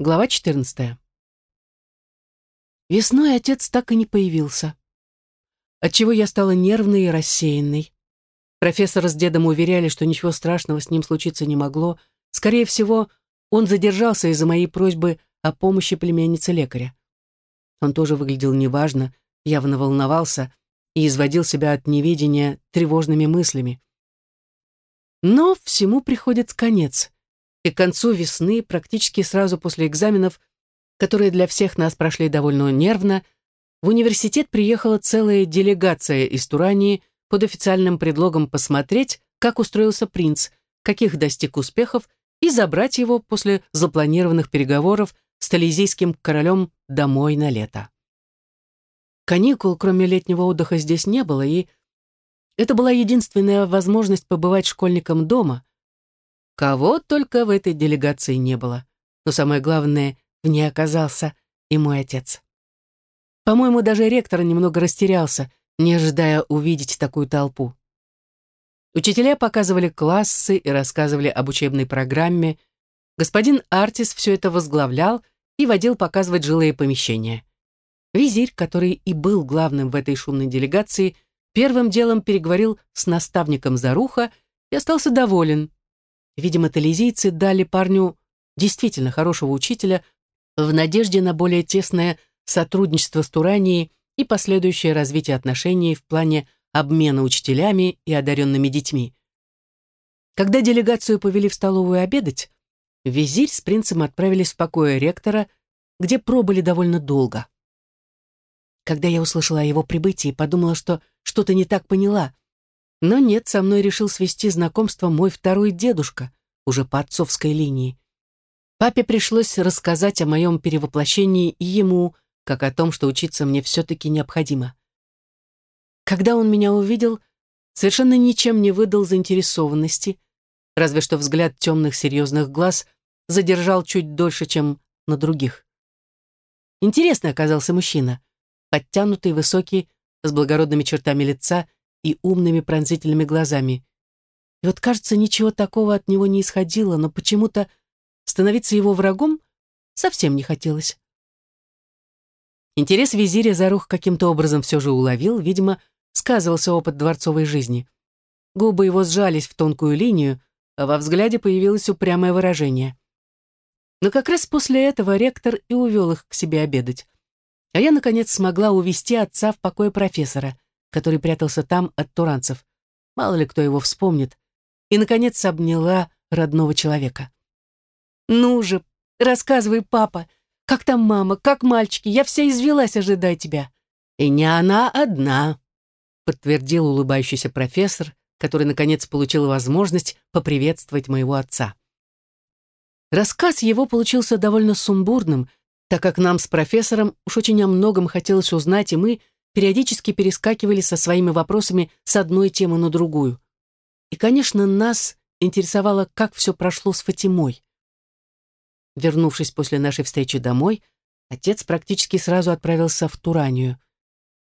Глава 14. Весной отец так и не появился. Отчего я стала нервной и рассеянной. Профессор с дедом уверяли, что ничего страшного с ним случиться не могло. Скорее всего, он задержался из-за моей просьбы о помощи племянницы лекаря. Он тоже выглядел неважно, явно волновался и изводил себя от неведения тревожными мыслями. Но всему приходит конец и к концу весны, практически сразу после экзаменов, которые для всех нас прошли довольно нервно, в университет приехала целая делегация из Турании под официальным предлогом посмотреть, как устроился принц, каких достиг успехов, и забрать его после запланированных переговоров с тализийским королем домой на лето. Каникул, кроме летнего отдыха, здесь не было, и это была единственная возможность побывать школьником дома, Кого только в этой делегации не было. Но самое главное, в ней оказался и мой отец. По-моему, даже ректор немного растерялся, не ожидая увидеть такую толпу. Учителя показывали классы и рассказывали об учебной программе. Господин Артис все это возглавлял и водил показывать жилые помещения. Визирь, который и был главным в этой шумной делегации, первым делом переговорил с наставником Заруха и остался доволен. Видимо, тализийцы дали парню действительно хорошего учителя в надежде на более тесное сотрудничество с Туранией и последующее развитие отношений в плане обмена учителями и одаренными детьми. Когда делегацию повели в столовую обедать, визирь с принцем отправились в покое ректора, где пробыли довольно долго. Когда я услышала о его прибытии, подумала, что что-то не так поняла — но нет, со мной решил свести знакомство мой второй дедушка, уже по отцовской линии. Папе пришлось рассказать о моем перевоплощении и ему, как о том, что учиться мне все-таки необходимо. Когда он меня увидел, совершенно ничем не выдал заинтересованности, разве что взгляд темных серьезных глаз задержал чуть дольше, чем на других. Интересный оказался мужчина, подтянутый, высокий, с благородными чертами лица и умными пронзительными глазами. И вот, кажется, ничего такого от него не исходило, но почему-то становиться его врагом совсем не хотелось. Интерес визиря Зарух каким-то образом все же уловил, видимо, сказывался опыт дворцовой жизни. Губы его сжались в тонкую линию, а во взгляде появилось упрямое выражение. Но как раз после этого ректор и увел их к себе обедать. А я, наконец, смогла увести отца в покое профессора — который прятался там от туранцев. Мало ли кто его вспомнит. И, наконец, обняла родного человека. «Ну же, рассказывай, папа, как там мама, как мальчики? Я вся извелась, ожидая тебя». «И не она одна», — подтвердил улыбающийся профессор, который, наконец, получил возможность поприветствовать моего отца. Рассказ его получился довольно сумбурным, так как нам с профессором уж очень о многом хотелось узнать, и мы периодически перескакивали со своими вопросами с одной темы на другую. И, конечно, нас интересовало, как все прошло с Фатимой. Вернувшись после нашей встречи домой, отец практически сразу отправился в Туранию.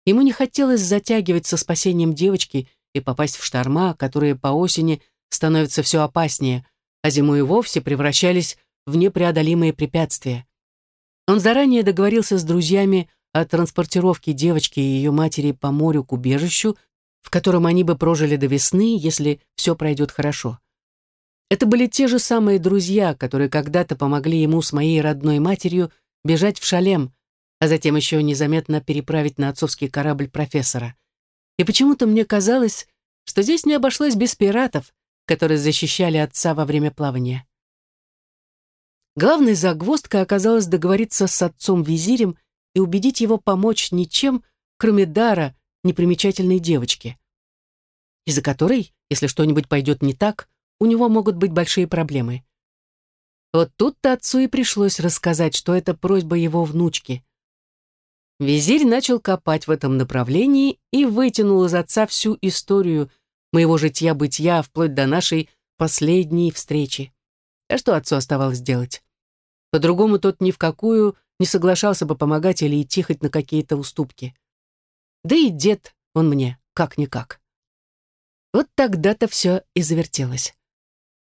Ему не хотелось затягивать со спасением девочки и попасть в шторма, которые по осени становятся все опаснее, а зимой и вовсе превращались в непреодолимые препятствия. Он заранее договорился с друзьями о транспортировке девочки и ее матери по морю к убежищу, в котором они бы прожили до весны, если все пройдет хорошо. Это были те же самые друзья, которые когда-то помогли ему с моей родной матерью бежать в шалем, а затем еще незаметно переправить на отцовский корабль профессора. И почему-то мне казалось, что здесь не обошлось без пиратов, которые защищали отца во время плавания. Главной загвоздкой оказалось договориться с отцом-визирем и убедить его помочь ничем, кроме дара непримечательной девочки, из-за которой, если что-нибудь пойдет не так, у него могут быть большие проблемы. Вот тут-то отцу и пришлось рассказать, что это просьба его внучки. Визирь начал копать в этом направлении и вытянул из отца всю историю моего житья-бытия вплоть до нашей последней встречи. А что отцу оставалось делать? По-другому тот ни в какую не соглашался бы помогать или идти хоть на какие-то уступки. Да и дед он мне, как-никак. Вот тогда-то все и завертелось.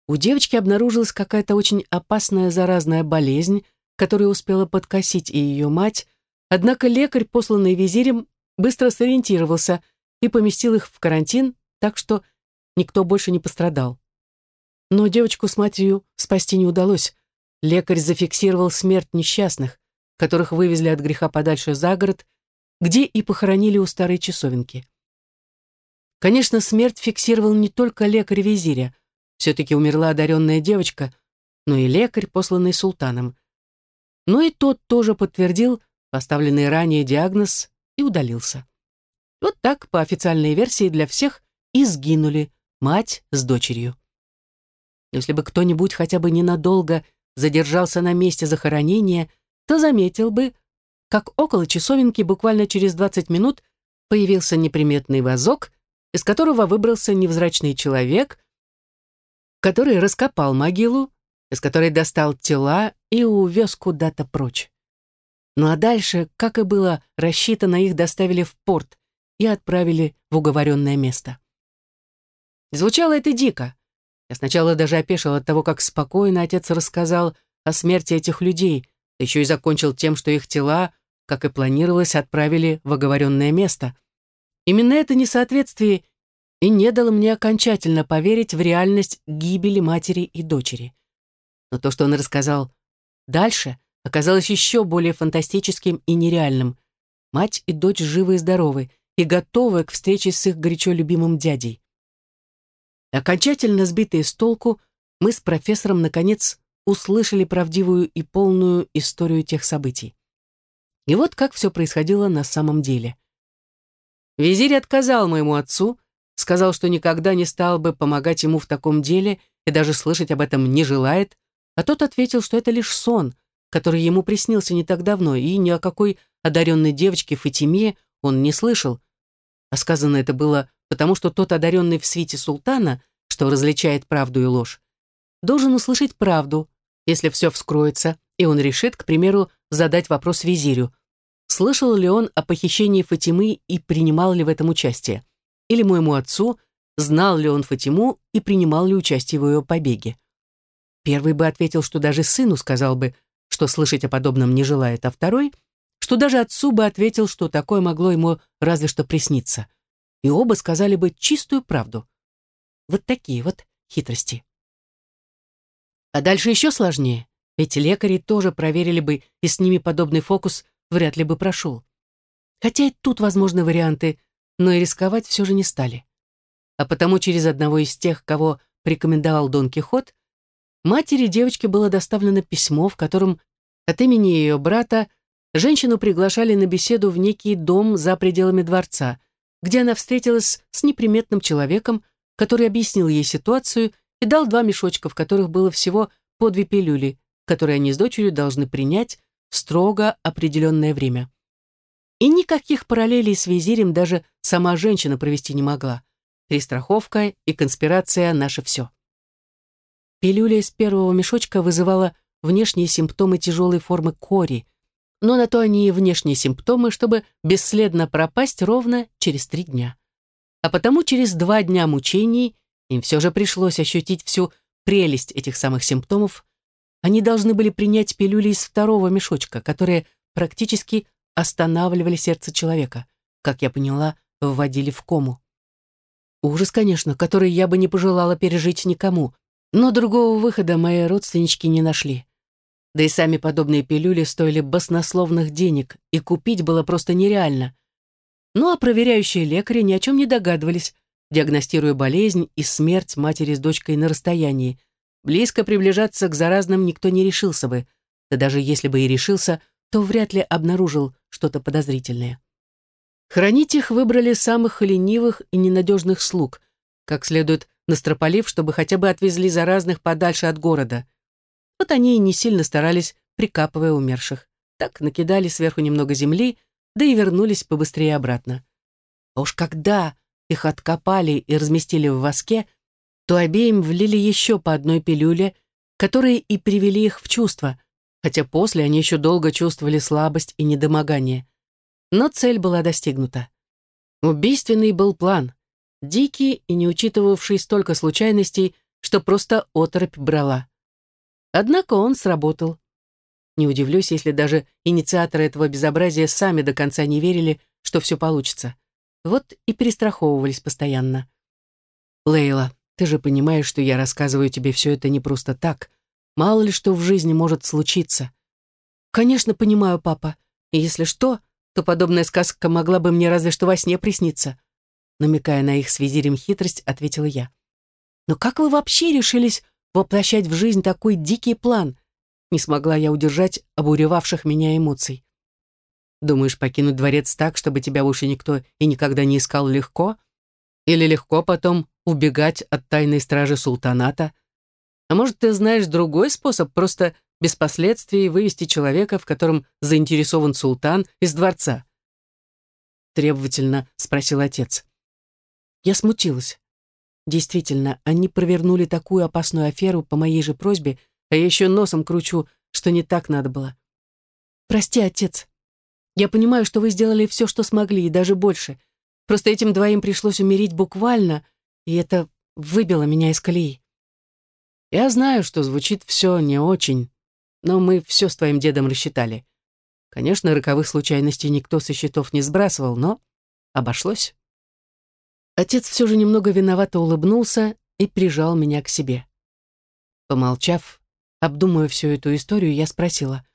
У девочки обнаружилась какая-то очень опасная заразная болезнь, которую успела подкосить и ее мать, однако лекарь, посланный визирем, быстро сориентировался и поместил их в карантин, так что никто больше не пострадал. Но девочку с матерью спасти не удалось. Лекарь зафиксировал смерть несчастных, которых вывезли от греха подальше за город, где и похоронили у старой часовенки. Конечно, смерть фиксировал не только лекарь визиря, все-таки умерла одаренная девочка, но и лекарь, посланный султаном. Но и тот тоже подтвердил поставленный ранее диагноз и удалился. Вот так, по официальной версии для всех, и сгинули мать с дочерью. Если бы кто-нибудь хотя бы ненадолго задержался на месте захоронения, то заметил бы, как около часовенки буквально через 20 минут появился неприметный вазок, из которого выбрался невзрачный человек, который раскопал могилу, из которой достал тела и увез куда-то прочь. Ну а дальше, как и было рассчитано, их доставили в порт и отправили в уговоренное место. Звучало это дико. Я сначала даже опешил от того, как спокойно отец рассказал о смерти этих людей, еще и закончил тем, что их тела, как и планировалось, отправили в оговоренное место. Именно это несоответствие и не дало мне окончательно поверить в реальность гибели матери и дочери. Но то, что он рассказал дальше, оказалось еще более фантастическим и нереальным. Мать и дочь живы и здоровы, и готовы к встрече с их горячо любимым дядей. Окончательно сбитые с толку, мы с профессором, наконец, услышали правдивую и полную историю тех событий. И вот как все происходило на самом деле. Визирь отказал моему отцу, сказал, что никогда не стал бы помогать ему в таком деле и даже слышать об этом не желает, а тот ответил, что это лишь сон, который ему приснился не так давно, и ни о какой одаренной девочке Фатиме он не слышал. А сказано это было потому что тот одаренный в свите султана, что различает правду и ложь, должен услышать правду, если все вскроется, и он решит, к примеру, задать вопрос визирю. Слышал ли он о похищении Фатимы и принимал ли в этом участие? Или моему отцу, знал ли он Фатиму и принимал ли участие в ее побеге? Первый бы ответил, что даже сыну сказал бы, что слышать о подобном не желает, а второй, что даже отцу бы ответил, что такое могло ему разве что присниться и оба сказали бы чистую правду. Вот такие вот хитрости. А дальше еще сложнее, ведь лекари тоже проверили бы, и с ними подобный фокус вряд ли бы прошел. Хотя и тут возможны варианты, но и рисковать все же не стали. А потому через одного из тех, кого порекомендовал Дон Кихот, матери девочки было доставлено письмо, в котором от имени ее брата женщину приглашали на беседу в некий дом за пределами дворца – где она встретилась с неприметным человеком, который объяснил ей ситуацию и дал два мешочка, в которых было всего по две пилюли, которые они с дочерью должны принять в строго определенное время. И никаких параллелей с визирем даже сама женщина провести не могла. Перестраховка и конспирация — наше все. Пилюля из первого мешочка вызывала внешние симптомы тяжелой формы кори, но на то они и внешние симптомы, чтобы бесследно пропасть ровно через три дня. А потому через два дня мучений им все же пришлось ощутить всю прелесть этих самых симптомов. Они должны были принять пилюли из второго мешочка, которые практически останавливали сердце человека, как я поняла, вводили в кому. Ужас, конечно, который я бы не пожелала пережить никому, но другого выхода мои родственнички не нашли. Да и сами подобные пилюли стоили баснословных денег, и купить было просто нереально. Ну а проверяющие лекари ни о чем не догадывались, диагностируя болезнь и смерть матери с дочкой на расстоянии. Близко приближаться к заразным никто не решился бы, да даже если бы и решился, то вряд ли обнаружил что-то подозрительное. Хранить их выбрали самых ленивых и ненадежных слуг, как следует настрополив, чтобы хотя бы отвезли заразных подальше от города. Вот они и не сильно старались, прикапывая умерших. Так накидали сверху немного земли, да и вернулись побыстрее обратно. А уж когда их откопали и разместили в воске, то обеим влили еще по одной пилюле, которые и привели их в чувство, хотя после они еще долго чувствовали слабость и недомогание. Но цель была достигнута. Убийственный был план, дикий и не учитывавший столько случайностей, что просто оторопь брала. Однако он сработал. Не удивлюсь, если даже инициаторы этого безобразия сами до конца не верили, что все получится. Вот и перестраховывались постоянно. Лейла, ты же понимаешь, что я рассказываю тебе все это не просто так. Мало ли что в жизни может случиться. Конечно, понимаю, папа. И если что, то подобная сказка могла бы мне разве что во сне присниться. Намекая на их с визирем хитрость, ответила я. Но как вы вообще решились воплощать в жизнь такой дикий план? Не смогла я удержать обуревавших меня эмоций. Думаешь, покинуть дворец так, чтобы тебя больше никто и никогда не искал легко? Или легко потом убегать от тайной стражи султаната? А может, ты знаешь другой способ просто без последствий вывести человека, в котором заинтересован султан, из дворца? Требовательно спросил отец. Я смутилась. Действительно, они провернули такую опасную аферу по моей же просьбе, а я еще носом кручу, что не так надо было. Прости, отец, я понимаю, что вы сделали все, что смогли, и даже больше. Просто этим двоим пришлось умереть буквально, и это выбило меня из колеи. Я знаю, что звучит все не очень, но мы все с твоим дедом рассчитали. Конечно, роковых случайностей никто со счетов не сбрасывал, но обошлось. Отец все же немного виновато улыбнулся и прижал меня к себе. Помолчав, обдумывая всю эту историю, я спросила —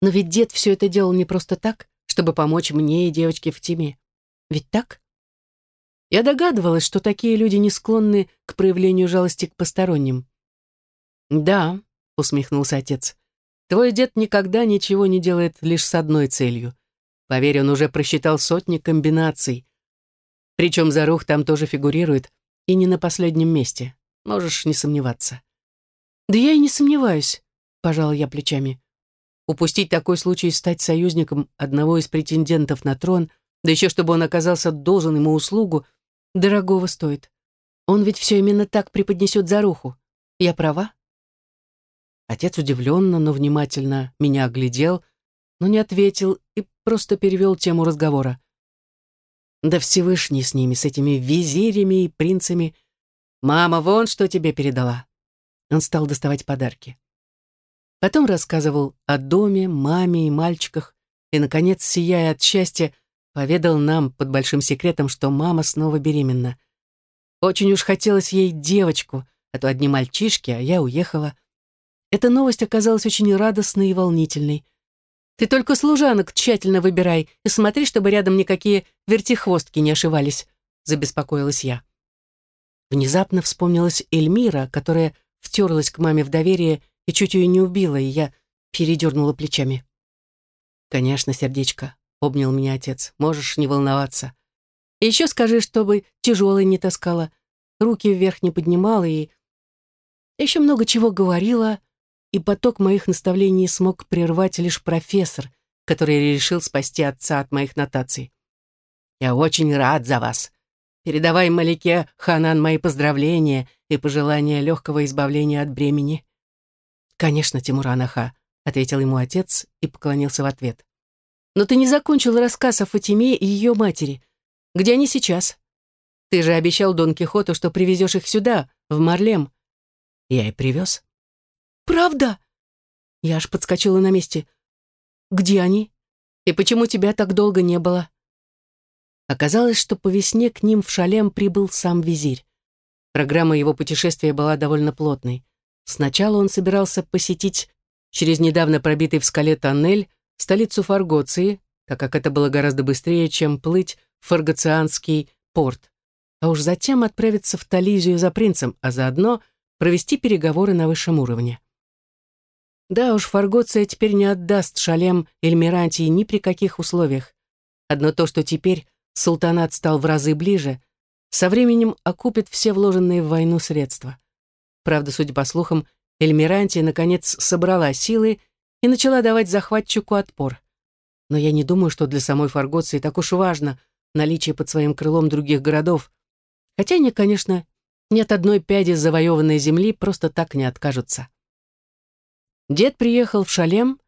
но ведь дед все это делал не просто так, чтобы помочь мне и девочке в теме. Ведь так? Я догадывалась, что такие люди не склонны к проявлению жалости к посторонним. «Да», — усмехнулся отец, — «твой дед никогда ничего не делает лишь с одной целью. Поверь, он уже просчитал сотни комбинаций. Причем Зарух там тоже фигурирует, и не на последнем месте. Можешь не сомневаться». «Да я и не сомневаюсь», — пожала я плечами. Упустить такой случай стать союзником одного из претендентов на трон, да еще чтобы он оказался должен ему услугу, дорогого стоит. Он ведь все именно так преподнесет за руху. Я права? Отец удивленно, но внимательно меня оглядел, но не ответил и просто перевел тему разговора. Да Всевышний с ними, с этими визирями и принцами. Мама, вон что тебе передала. Он стал доставать подарки. Потом рассказывал о доме, маме и мальчиках, и, наконец, сияя от счастья, поведал нам под большим секретом, что мама снова беременна. Очень уж хотелось ей девочку, а то одни мальчишки, а я уехала. Эта новость оказалась очень радостной и волнительной. «Ты только служанок тщательно выбирай и смотри, чтобы рядом никакие вертихвостки не ошивались», — забеспокоилась я. Внезапно вспомнилась Эльмира, которая втерлась к маме в доверие и чуть ее не убила, и я передернула плечами. «Конечно, сердечко», — обнял меня отец, — «можешь не волноваться. Еще скажи, чтобы тяжелой не таскала, руки вверх не поднимала и...» Еще много чего говорила, и поток моих наставлений смог прервать лишь профессор, который решил спасти отца от моих нотаций. «Я очень рад за вас. Передавай Малике Ханан мои поздравления и пожелания легкого избавления от бремени. «Конечно, Тимуран Аха», — ответил ему отец и поклонился в ответ. «Но ты не закончил рассказ о Фатиме и ее матери. Где они сейчас? Ты же обещал Дон Кихоту, что привезешь их сюда, в Марлем». Я и привез. «Правда?» Я аж подскочила на месте. «Где они? И почему тебя так долго не было?» Оказалось, что по весне к ним в Шалем прибыл сам визирь. Программа его путешествия была довольно плотной. Сначала он собирался посетить через недавно пробитый в скале тоннель столицу Фаргоции, так как это было гораздо быстрее, чем плыть в Фаргоцианский порт, а уж затем отправиться в Тализию за принцем, а заодно провести переговоры на высшем уровне. Да уж, Фаргоция теперь не отдаст Шалем Эльмирантии ни при каких условиях. Одно то, что теперь султанат стал в разы ближе, со временем окупит все вложенные в войну средства. Правда, судя по слухам, Эльмирантия наконец собрала силы и начала давать захватчику отпор. Но я не думаю, что для самой Фаргоции так уж важно наличие под своим крылом других городов. Хотя они, конечно, нет одной пяди завоеванной земли просто так не откажутся. Дед приехал в Шалем,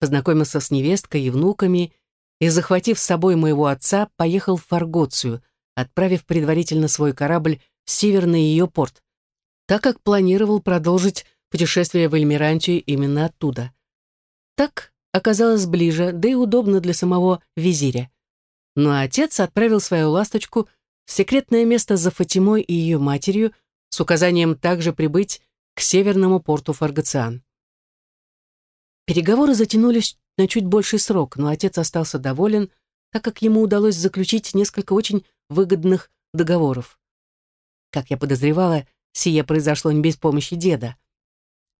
познакомился с невесткой и внуками и, захватив с собой моего отца, поехал в Фаргоцию, отправив предварительно свой корабль в северный ее порт так как планировал продолжить путешествие в Эльмирантию именно оттуда. Так оказалось ближе, да и удобно для самого визиря. Но отец отправил свою ласточку в секретное место за Фатимой и ее матерью с указанием также прибыть к северному порту Фаргациан. Переговоры затянулись на чуть больший срок, но отец остался доволен, так как ему удалось заключить несколько очень выгодных договоров. Как я подозревала, сие произошло не без помощи деда.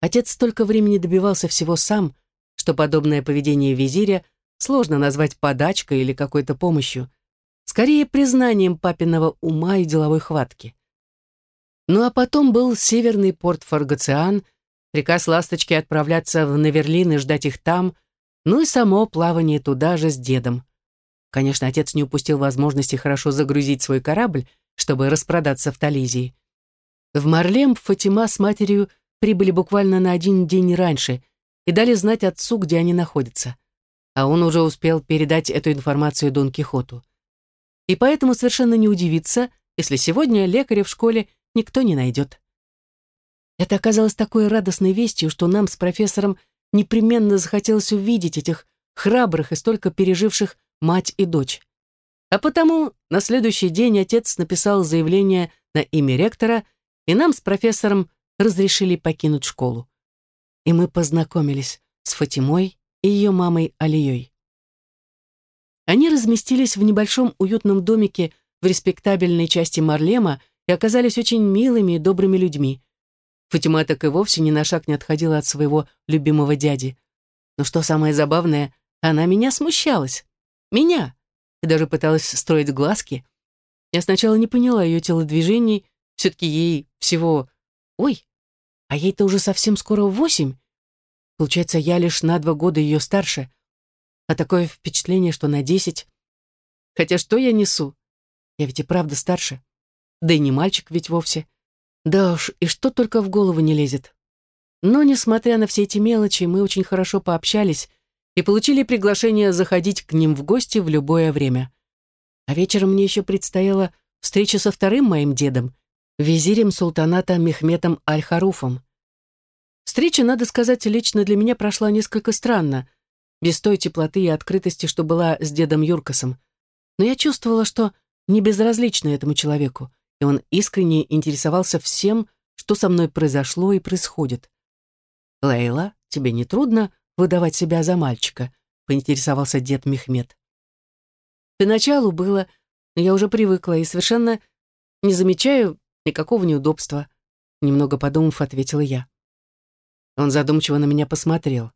Отец столько времени добивался всего сам, что подобное поведение визиря сложно назвать подачкой или какой-то помощью, скорее признанием папиного ума и деловой хватки. Ну а потом был северный порт Фаргациан, приказ ласточки отправляться в Наверлин и ждать их там, ну и само плавание туда же с дедом. Конечно, отец не упустил возможности хорошо загрузить свой корабль, чтобы распродаться в Тализии. В Марлем Фатима с матерью прибыли буквально на один день раньше и дали знать отцу, где они находятся. А он уже успел передать эту информацию Дон Кихоту. И поэтому совершенно не удивиться, если сегодня лекаря в школе никто не найдет. Это оказалось такой радостной вестью, что нам с профессором непременно захотелось увидеть этих храбрых и столько переживших мать и дочь. А потому на следующий день отец написал заявление на имя ректора, и нам с профессором разрешили покинуть школу. И мы познакомились с Фатимой и ее мамой Алией. Они разместились в небольшом уютном домике в респектабельной части Марлема и оказались очень милыми и добрыми людьми. Фатима так и вовсе ни на шаг не отходила от своего любимого дяди. Но что самое забавное, она меня смущалась. Меня! И даже пыталась строить глазки. Я сначала не поняла ее телодвижений, все-таки ей всего Ой, а ей-то уже совсем скоро восемь. Получается, я лишь на два года ее старше. А такое впечатление, что на десять. Хотя что я несу? Я ведь и правда старше. Да и не мальчик ведь вовсе. Да уж, и что только в голову не лезет. Но, несмотря на все эти мелочи, мы очень хорошо пообщались и получили приглашение заходить к ним в гости в любое время. А вечером мне еще предстояла встреча со вторым моим дедом, визирем султаната Мехметом Аль-Харуфом. Встреча, надо сказать, лично для меня прошла несколько странно, без той теплоты и открытости, что была с дедом Юркасом. Но я чувствовала, что не безразлична этому человеку, и он искренне интересовался всем, что со мной произошло и происходит. «Лейла, тебе не трудно выдавать себя за мальчика?» — поинтересовался дед Мехмед. Поначалу было, но я уже привыкла и совершенно не замечаю Никакого неудобства. Немного подумав, ответила я. Он задумчиво на меня посмотрел.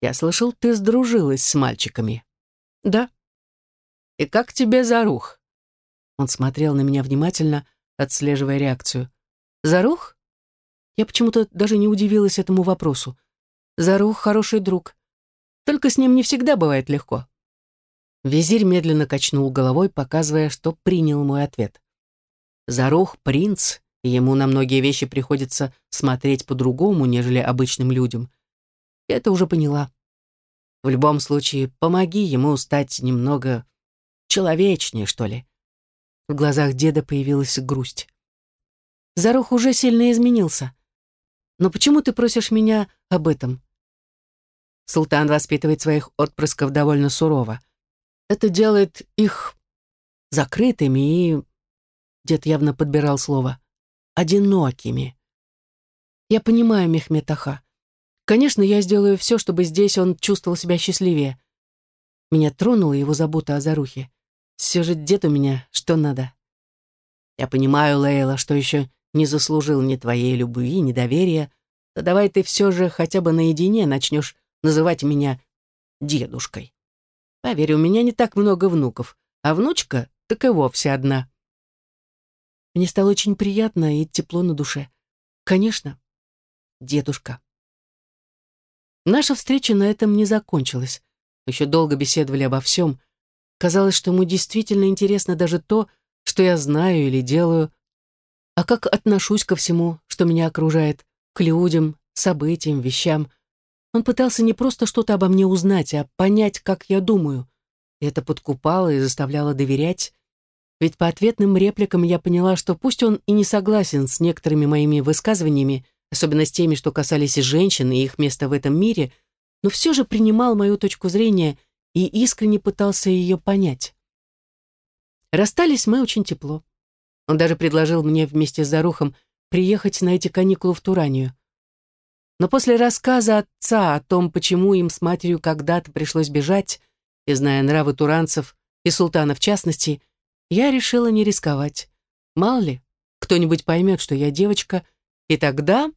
Я слышал, ты сдружилась с мальчиками. Да. И как тебе Зарух? Он смотрел на меня внимательно, отслеживая реакцию. Зарух? Я почему-то даже не удивилась этому вопросу. Зарух хороший друг. Только с ним не всегда бывает легко. Визирь медленно качнул головой, показывая, что принял мой ответ. Зарух — принц, и ему на многие вещи приходится смотреть по-другому, нежели обычным людям. Я это уже поняла. В любом случае, помоги ему стать немного человечнее, что ли. В глазах деда появилась грусть. Зарух уже сильно изменился. Но почему ты просишь меня об этом? Султан воспитывает своих отпрысков довольно сурово. Это делает их закрытыми и Дед явно подбирал слово. «Одинокими». «Я понимаю, Мехмед. Конечно, я сделаю все, чтобы здесь он чувствовал себя счастливее. Меня тронула его забота о Зарухе. Все же дед у меня что надо. Я понимаю, Лейла, что еще не заслужил ни твоей любви, ни доверия. Да давай ты все же хотя бы наедине начнешь называть меня дедушкой. Поверь, у меня не так много внуков, а внучка так и вовсе одна. Мне стало очень приятно и тепло на душе. Конечно, дедушка. Наша встреча на этом не закончилась. Мы еще долго беседовали обо всем. Казалось, что ему действительно интересно даже то, что я знаю или делаю, а как отношусь ко всему, что меня окружает, к людям, событиям, вещам. Он пытался не просто что-то обо мне узнать, а понять, как я думаю. И это подкупало и заставляло доверять, ведь по ответным репликам я поняла, что пусть он и не согласен с некоторыми моими высказываниями, особенно с теми, что касались женщин и их места в этом мире, но все же принимал мою точку зрения и искренне пытался ее понять. Расстались мы очень тепло. Он даже предложил мне вместе с Зарухом приехать на эти каникулы в Туранию. Но после рассказа отца о том, почему им с матерью когда-то пришлось бежать, и зная нравы туранцев и султана в частности, я решила не рисковать. Мало ли, кто-нибудь поймет, что я девочка, и тогда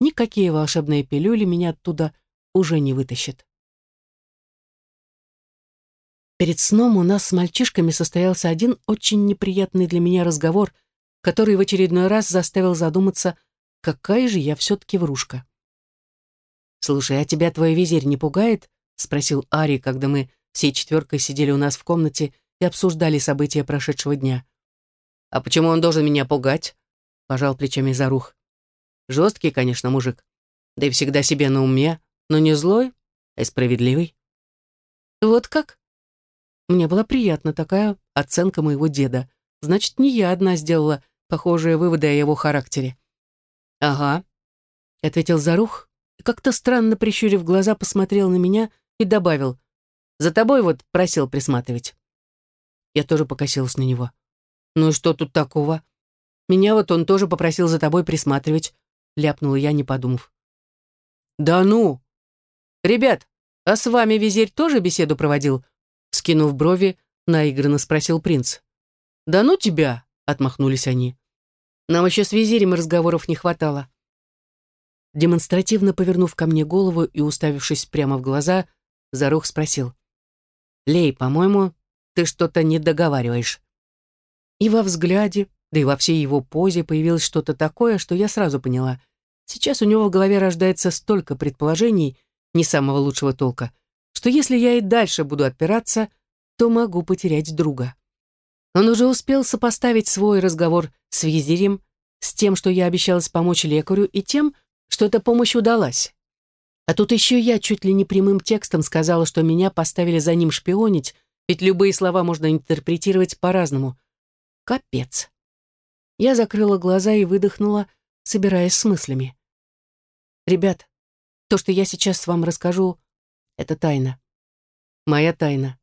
никакие волшебные пилюли меня оттуда уже не вытащат. Перед сном у нас с мальчишками состоялся один очень неприятный для меня разговор, который в очередной раз заставил задуматься, какая же я все-таки врушка. «Слушай, а тебя твой визирь не пугает?» — спросил Ари, когда мы всей четверкой сидели у нас в комнате и обсуждали события прошедшего дня. «А почему он должен меня пугать?» — пожал плечами Зарух. «Жесткий, конечно, мужик, да и всегда себе на уме, но не злой, а справедливый». «Вот как?» Мне была приятна такая оценка моего деда. Значит, не я одна сделала похожие выводы о его характере. «Ага», — ответил Зарух, и как-то странно прищурив глаза, посмотрел на меня и добавил, «За тобой вот просил присматривать». Я тоже покосилась на него. «Ну и что тут такого? Меня вот он тоже попросил за тобой присматривать», — ляпнула я, не подумав. «Да ну! Ребят, а с вами визирь тоже беседу проводил?» Скинув брови, наигранно спросил принц. «Да ну тебя!» — отмахнулись они. «Нам еще с визирем разговоров не хватало». Демонстративно повернув ко мне голову и уставившись прямо в глаза, Зарух спросил. «Лей, по-моему, ты что-то не договариваешь». И во взгляде, да и во всей его позе появилось что-то такое, что я сразу поняла. Сейчас у него в голове рождается столько предположений, не самого лучшего толка, что если я и дальше буду отпираться, то могу потерять друга. Он уже успел сопоставить свой разговор с визирем с тем, что я обещалась помочь лекарю, и тем, что эта помощь удалась. А тут еще я чуть ли не прямым текстом сказала, что меня поставили за ним шпионить, ведь любые слова можно интерпретировать по-разному. Капец. Я закрыла глаза и выдохнула, собираясь с мыслями. «Ребят, то, что я сейчас вам расскажу, это тайна. Моя тайна.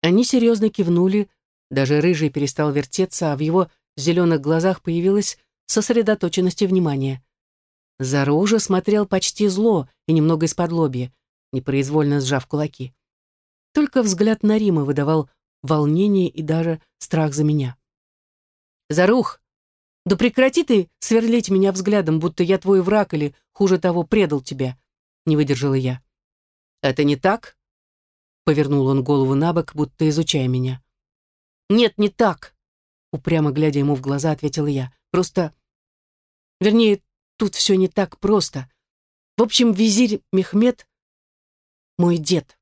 Они серьезно кивнули, даже рыжий перестал вертеться, а в его зеленых глазах появилась сосредоточенность и внимание. Заружа смотрел почти зло и немного из-под лобья, непроизвольно сжав кулаки. Только взгляд на Рима выдавал волнение и даже страх за меня. «Зарух, да прекрати ты сверлить меня взглядом, будто я твой враг или, хуже того, предал тебя», — не выдержала я. «Это не так?» Повернул он голову на бок, будто изучая меня. «Нет, не так!» Упрямо глядя ему в глаза, ответила я. «Просто... Вернее, тут все не так просто. В общем, визирь Мехмед — мой дед».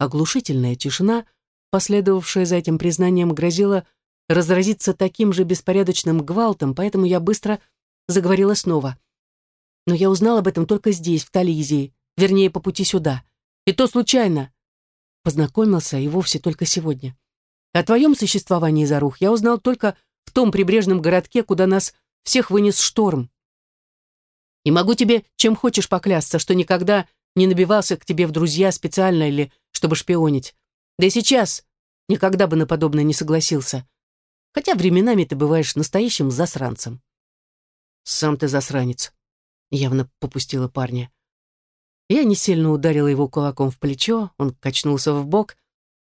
Оглушительная тишина, последовавшая за этим признанием, грозила разразиться таким же беспорядочным гвалтом, поэтому я быстро заговорила снова — но я узнал об этом только здесь, в Тализии, вернее, по пути сюда. И то случайно. Познакомился и вовсе только сегодня. О твоем существовании, Зарух, я узнал только в том прибрежном городке, куда нас всех вынес шторм. И могу тебе чем хочешь поклясться, что никогда не набивался к тебе в друзья специально или чтобы шпионить. Да и сейчас никогда бы на подобное не согласился. Хотя временами ты бываешь настоящим засранцем. Сам ты засранец явно попустила парня. Я не сильно ударила его кулаком в плечо, он качнулся в бок,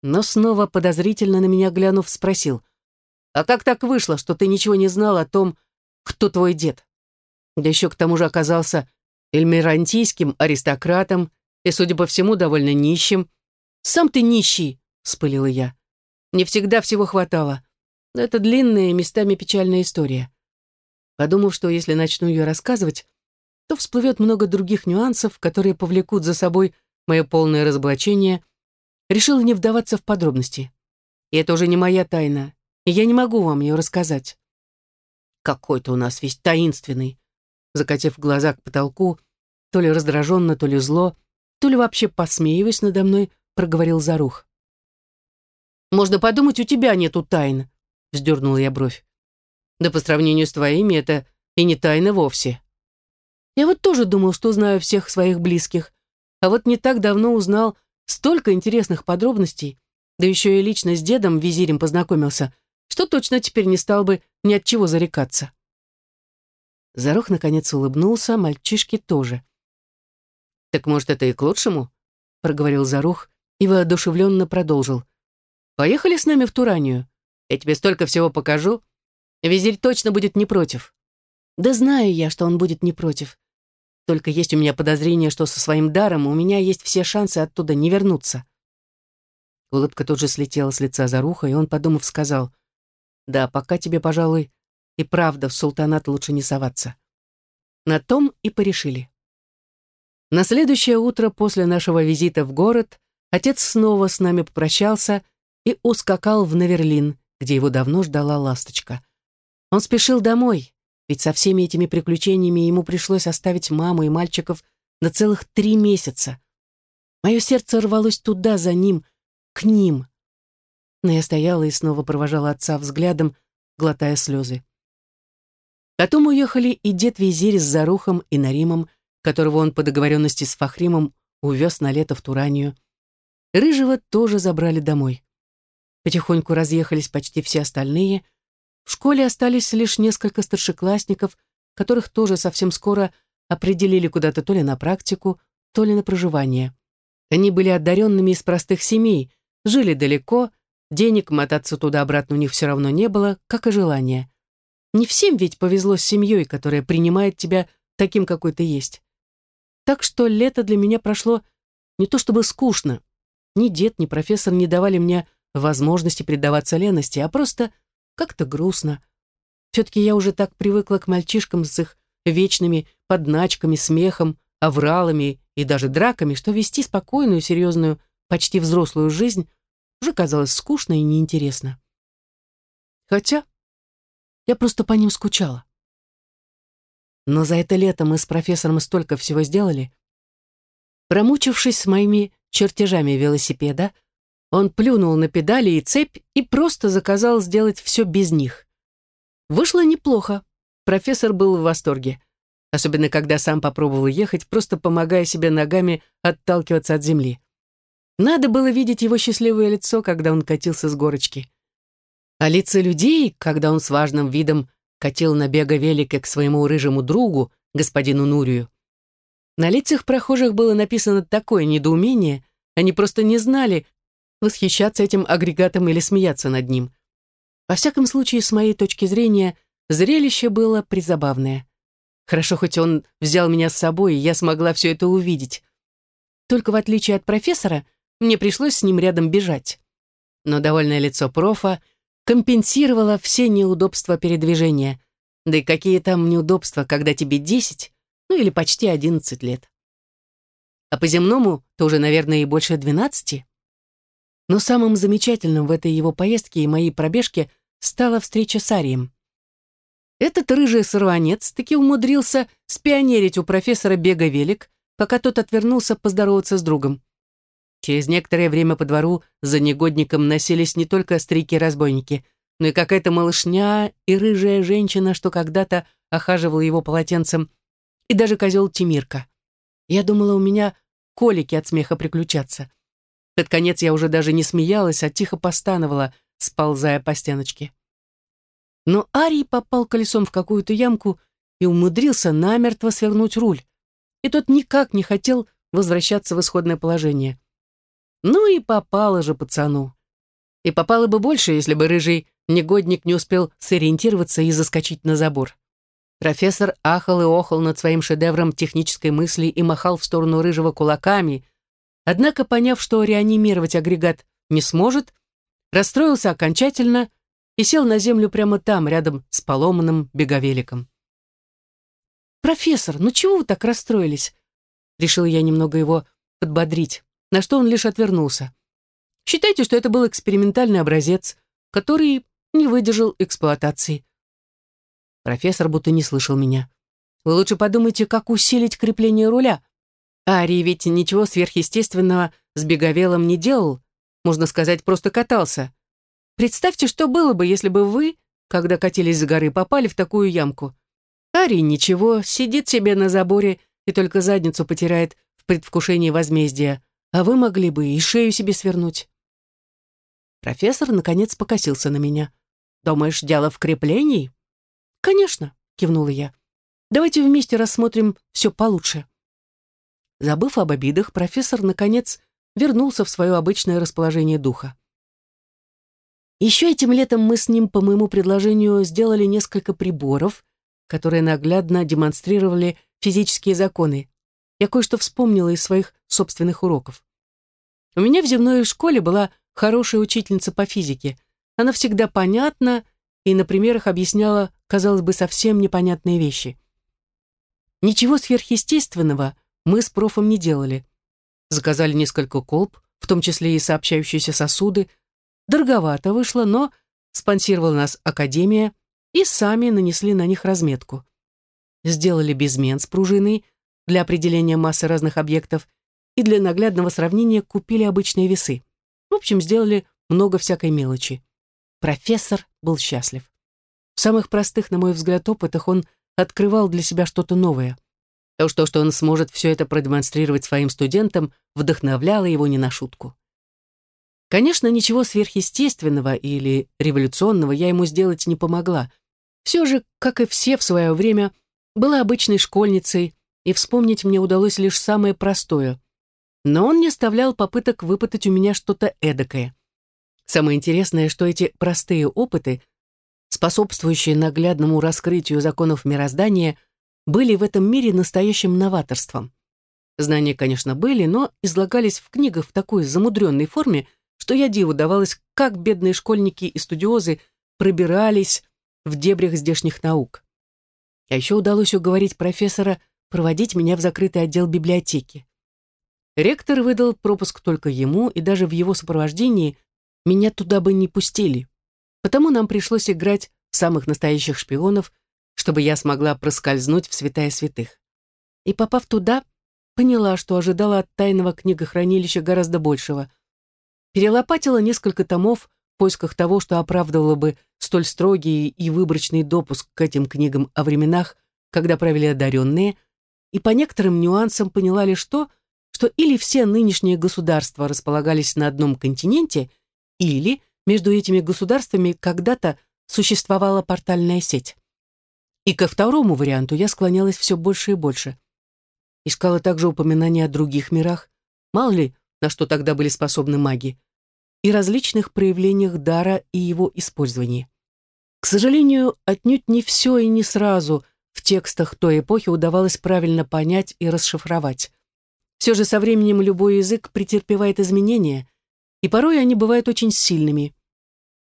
но снова подозрительно на меня глянув, спросил, «А как так вышло, что ты ничего не знал о том, кто твой дед? Да еще к тому же оказался эльмирантийским аристократом и, судя по всему, довольно нищим. Сам ты нищий!» — вспылила я. «Не всегда всего хватало. Но это длинная и местами печальная история». Подумав, что если начну ее рассказывать, то всплывет много других нюансов, которые повлекут за собой мое полное разоблачение, решила не вдаваться в подробности. И это уже не моя тайна, и я не могу вам ее рассказать. Какой-то у нас весь таинственный. Закатив глаза к потолку, то ли раздраженно, то ли зло, то ли вообще посмеиваясь надо мной, проговорил Зарух. «Можно подумать, у тебя нету тайн», — вздернула я бровь. «Да по сравнению с твоими это и не тайна вовсе». Я вот тоже думал, что знаю всех своих близких, а вот не так давно узнал столько интересных подробностей, да еще и лично с дедом визирем познакомился, что точно теперь не стал бы ни от чего зарекаться. Зарух наконец улыбнулся, мальчишки тоже. «Так, может, это и к лучшему?» — проговорил Зарух и воодушевленно продолжил. «Поехали с нами в Туранию. Я тебе столько всего покажу. Визирь точно будет не против». «Да знаю я, что он будет не против. Только есть у меня подозрение, что со своим даром у меня есть все шансы оттуда не вернуться». Улыбка тут же слетела с лица Заруха, и он, подумав, сказал, «Да, пока тебе, пожалуй, и правда в султанат лучше не соваться». На том и порешили. На следующее утро после нашего визита в город отец снова с нами попрощался и ускакал в Наверлин, где его давно ждала ласточка. Он спешил домой, ведь со всеми этими приключениями ему пришлось оставить маму и мальчиков на целых три месяца. Мое сердце рвалось туда, за ним, к ним. Но я стояла и снова провожала отца взглядом, глотая слезы. Потом уехали и дед-визирь с Зарухом и Наримом, которого он по договоренности с Фахримом увез на лето в Туранию. Рыжего тоже забрали домой. Потихоньку разъехались почти все остальные. В школе остались лишь несколько старшеклассников, которых тоже совсем скоро определили куда-то то ли на практику, то ли на проживание. Они были одаренными из простых семей, жили далеко, денег мотаться туда-обратно у них все равно не было, как и желания. Не всем ведь повезло с семьей, которая принимает тебя таким, какой ты есть. Так что лето для меня прошло не то чтобы скучно. Ни дед, ни профессор не давали мне возможности предаваться лености, а просто как-то грустно. Все-таки я уже так привыкла к мальчишкам с их вечными подначками, смехом, авралами и даже драками, что вести спокойную, серьезную, почти взрослую жизнь уже казалось скучно и неинтересно. Хотя я просто по ним скучала. Но за это лето мы с профессором столько всего сделали. Промучившись с моими чертежами велосипеда, он плюнул на педали и цепь и просто заказал сделать все без них. Вышло неплохо. Профессор был в восторге. Особенно, когда сам попробовал ехать, просто помогая себе ногами отталкиваться от земли. Надо было видеть его счастливое лицо, когда он катился с горочки. А лица людей, когда он с важным видом катил на бега велика к своему рыжему другу, господину Нурию. На лицах прохожих было написано такое недоумение, они просто не знали, восхищаться этим агрегатом или смеяться над ним. Во всяком случае, с моей точки зрения, зрелище было призабавное. Хорошо, хоть он взял меня с собой, и я смогла все это увидеть. Только в отличие от профессора, мне пришлось с ним рядом бежать. Но довольное лицо профа — компенсировала все неудобства передвижения. Да и какие там неудобства, когда тебе 10, ну или почти 11 лет. А по-земному тоже, наверное, и больше 12. Но самым замечательным в этой его поездке и моей пробежке стала встреча с Арием. Этот рыжий сорванец таки умудрился спионерить у профессора бега велик, пока тот отвернулся поздороваться с другом. Через некоторое время по двору за негодником носились не только старики-разбойники, но и какая-то малышня и рыжая женщина, что когда-то охаживала его полотенцем, и даже козел Тимирка. Я думала, у меня колики от смеха приключаться. Под конец я уже даже не смеялась, а тихо постановала, сползая по стеночке. Но Арий попал колесом в какую-то ямку и умудрился намертво свернуть руль. И тот никак не хотел возвращаться в исходное положение. Ну и попало же пацану. И попало бы больше, если бы рыжий негодник не успел сориентироваться и заскочить на забор. Профессор ахал и охал над своим шедевром технической мысли и махал в сторону рыжего кулаками, однако, поняв, что реанимировать агрегат не сможет, расстроился окончательно и сел на землю прямо там, рядом с поломанным беговеликом. «Профессор, ну чего вы так расстроились?» Решил я немного его подбодрить на что он лишь отвернулся. Считайте, что это был экспериментальный образец, который не выдержал эксплуатации. Профессор будто не слышал меня. Вы лучше подумайте, как усилить крепление руля. Арий ведь ничего сверхъестественного с беговелом не делал, можно сказать, просто катался. Представьте, что было бы, если бы вы, когда катились с горы, попали в такую ямку. Ари ничего, сидит себе на заборе и только задницу потеряет в предвкушении возмездия, а вы могли бы и шею себе свернуть. Профессор, наконец, покосился на меня. «Думаешь, дело в креплении?» «Конечно», — кивнула я. «Давайте вместе рассмотрим все получше». Забыв об обидах, профессор, наконец, вернулся в свое обычное расположение духа. Еще этим летом мы с ним, по моему предложению, сделали несколько приборов, которые наглядно демонстрировали физические законы. Я кое-что вспомнила из своих собственных уроков. У меня в земной школе была хорошая учительница по физике. Она всегда понятна и на примерах объясняла, казалось бы, совсем непонятные вещи. Ничего сверхъестественного мы с профом не делали. Заказали несколько колб, в том числе и сообщающиеся сосуды. Дороговато вышло, но спонсировала нас Академия, и сами нанесли на них разметку. Сделали безмен с пружиной для определения массы разных объектов и для наглядного сравнения купили обычные весы. В общем, сделали много всякой мелочи. Профессор был счастлив. В самых простых, на мой взгляд, опытах он открывал для себя что-то новое. То, что, что он сможет все это продемонстрировать своим студентам, вдохновляло его не на шутку. Конечно, ничего сверхъестественного или революционного я ему сделать не помогла. Все же, как и все в свое время, была обычной школьницей, и вспомнить мне удалось лишь самое простое. Но он не оставлял попыток выпытать у меня что-то эдакое. Самое интересное, что эти простые опыты, способствующие наглядному раскрытию законов мироздания, были в этом мире настоящим новаторством. Знания, конечно, были, но излагались в книгах в такой замудренной форме, что я диву давалось, как бедные школьники и студиозы пробирались в дебрях здешних наук. А еще удалось уговорить профессора проводить меня в закрытый отдел библиотеки. Ректор выдал пропуск только ему, и даже в его сопровождении меня туда бы не пустили. Потому нам пришлось играть самых настоящих шпионов, чтобы я смогла проскользнуть в святая святых. И попав туда, поняла, что ожидала от тайного книгохранилища гораздо большего — перелопатила несколько томов в поисках того, что оправдывало бы столь строгий и выборочный допуск к этим книгам о временах, когда правили одаренные, и по некоторым нюансам поняла лишь то, что или все нынешние государства располагались на одном континенте, или между этими государствами когда-то существовала портальная сеть. И ко второму варианту я склонялась все больше и больше. Искала также упоминания о других мирах, мало ли, на что тогда были способны маги и различных проявлениях дара и его использовании. К сожалению, отнюдь не все и не сразу в текстах той эпохи удавалось правильно понять и расшифровать. Все же со временем любой язык претерпевает изменения, и порой они бывают очень сильными.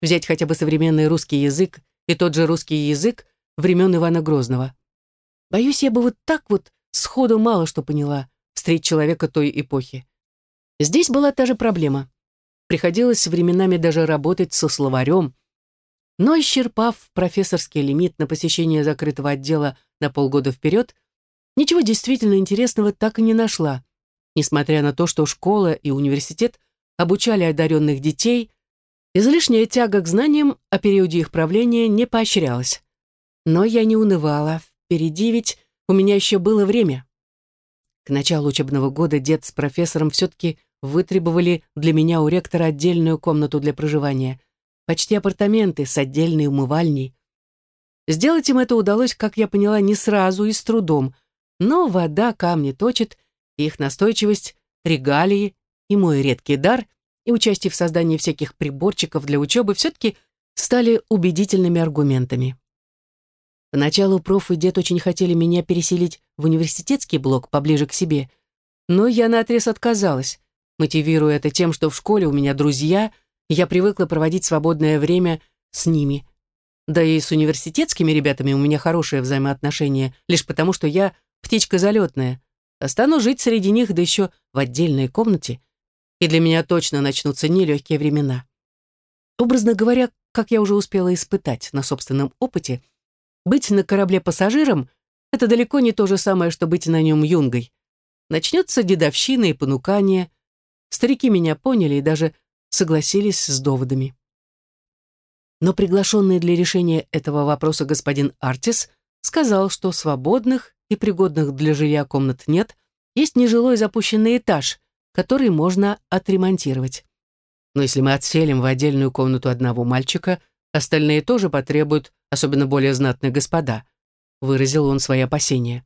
Взять хотя бы современный русский язык и тот же русский язык времен Ивана Грозного. Боюсь, я бы вот так вот сходу мало что поняла, встретить человека той эпохи. Здесь была та же проблема. Приходилось временами даже работать со словарем. Но, исчерпав профессорский лимит на посещение закрытого отдела на полгода вперед, ничего действительно интересного так и не нашла, несмотря на то, что школа и университет обучали одаренных детей, излишняя тяга к знаниям о периоде их правления не поощрялась. Но я не унывала, впереди ведь у меня еще было время. К началу учебного года дед с профессором все-таки вытребовали для меня у ректора отдельную комнату для проживания, почти апартаменты с отдельной умывальней. Сделать им это удалось, как я поняла, не сразу и с трудом, но вода камни точит, их настойчивость, регалии и мой редкий дар и участие в создании всяких приборчиков для учебы все-таки стали убедительными аргументами. Поначалу проф и дед очень хотели меня переселить в университетский блок поближе к себе, но я наотрез отказалась мотивируя это тем, что в школе у меня друзья, я привыкла проводить свободное время с ними. Да и с университетскими ребятами у меня хорошие взаимоотношения, лишь потому, что я птичка залетная. А стану жить среди них, да еще в отдельной комнате, и для меня точно начнутся нелегкие времена. Образно говоря, как я уже успела испытать на собственном опыте, быть на корабле пассажиром — это далеко не то же самое, что быть на нем юнгой. Начнется дедовщина и понукание, Старики меня поняли и даже согласились с доводами. Но приглашенный для решения этого вопроса господин Артис сказал, что свободных и пригодных для жилья комнат нет, есть нежилой запущенный этаж, который можно отремонтировать. Но если мы отселим в отдельную комнату одного мальчика, остальные тоже потребуют, особенно более знатные господа, выразил он свои опасения.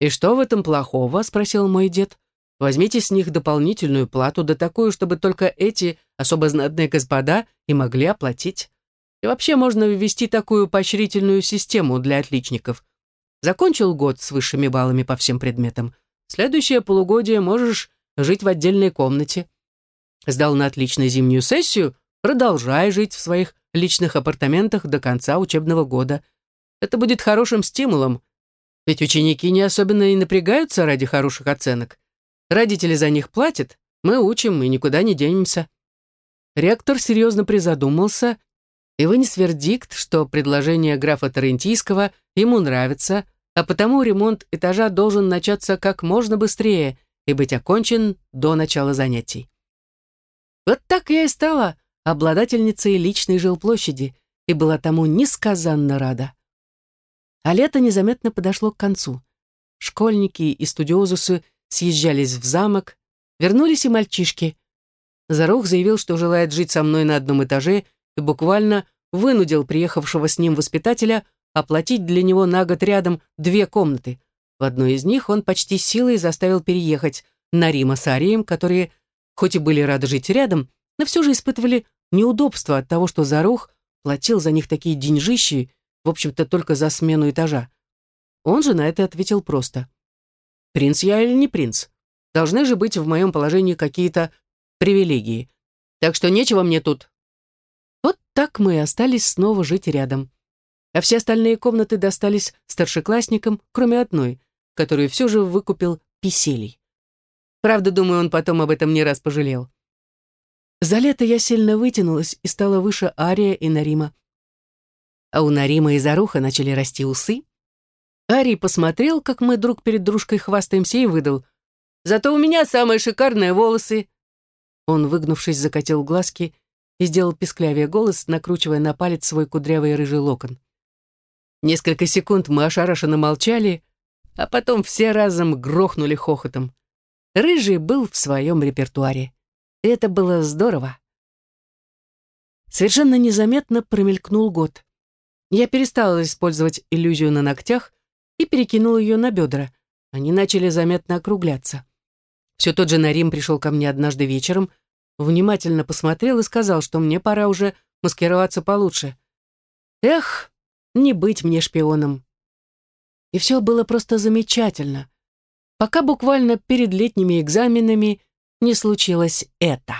«И что в этом плохого?» — спросил мой дед. «Возьмите с них дополнительную плату, да такую, чтобы только эти особо знатные господа и могли оплатить. И вообще можно ввести такую поощрительную систему для отличников. Закончил год с высшими баллами по всем предметам. Следующее полугодие можешь жить в отдельной комнате. Сдал на отличную зимнюю сессию, продолжай жить в своих личных апартаментах до конца учебного года. Это будет хорошим стимулом, ведь ученики не особенно и напрягаются ради хороших оценок. Родители за них платят, мы учим и никуда не денемся. Ректор серьезно призадумался и вынес вердикт, что предложение графа Тарентийского ему нравится, а потому ремонт этажа должен начаться как можно быстрее и быть окончен до начала занятий. Вот так я и стала обладательницей личной жилплощади и была тому несказанно рада. А лето незаметно подошло к концу. Школьники и студиозусы съезжались в замок, вернулись и мальчишки. Зарух заявил, что желает жить со мной на одном этаже и буквально вынудил приехавшего с ним воспитателя оплатить для него на год рядом две комнаты. В одной из них он почти силой заставил переехать на Рима с Арием, которые, хоть и были рады жить рядом, но все же испытывали неудобство от того, что Зарух платил за них такие деньжищи в общем-то, только за смену этажа. Он же на это ответил просто. «Принц я или не принц? Должны же быть в моем положении какие-то привилегии. Так что нечего мне тут». Вот так мы и остались снова жить рядом. А все остальные комнаты достались старшеклассникам, кроме одной, которую все же выкупил Писелий. Правда, думаю, он потом об этом не раз пожалел. За лето я сильно вытянулась и стала выше Ария и Нарима а у Нарима и Заруха начали расти усы. Арий посмотрел, как мы друг перед дружкой хвастаемся, и выдал. «Зато у меня самые шикарные волосы!» Он, выгнувшись, закатил глазки и сделал писклявее голос, накручивая на палец свой кудрявый рыжий локон. Несколько секунд мы ошарашенно молчали, а потом все разом грохнули хохотом. Рыжий был в своем репертуаре. И это было здорово. Совершенно незаметно промелькнул год. Я перестала использовать иллюзию на ногтях и перекинула ее на бедра. Они начали заметно округляться. Все тот же Нарим пришел ко мне однажды вечером, внимательно посмотрел и сказал, что мне пора уже маскироваться получше. Эх, не быть мне шпионом. И все было просто замечательно, пока буквально перед летними экзаменами не случилось это.